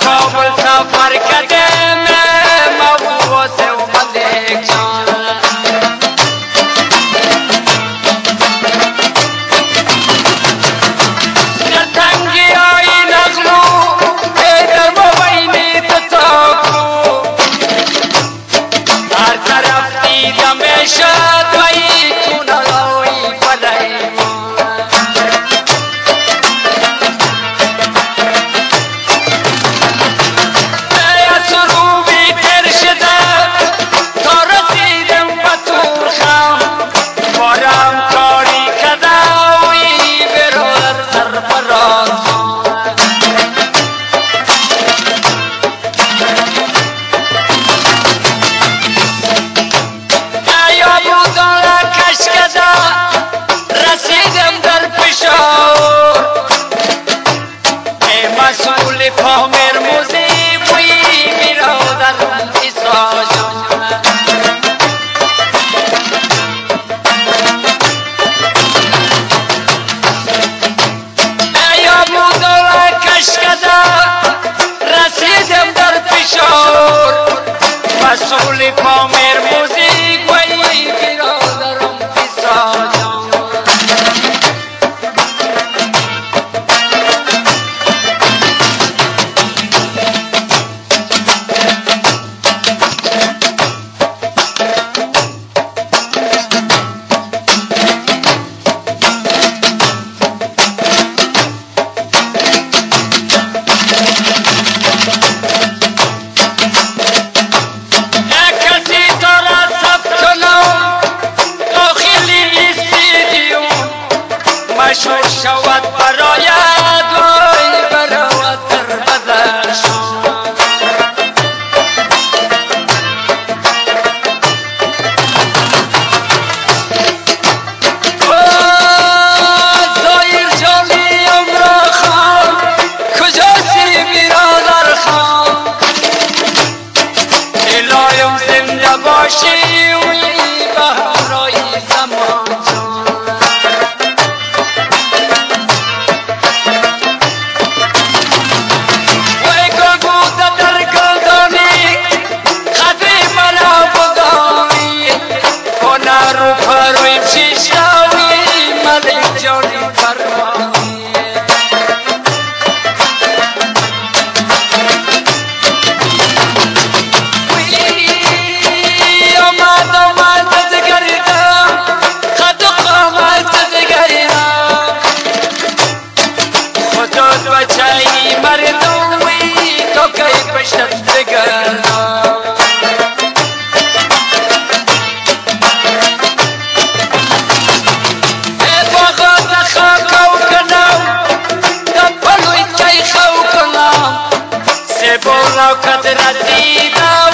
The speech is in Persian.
Call for the top. move for me. شود برایت وای برات در زایر جانی da dee da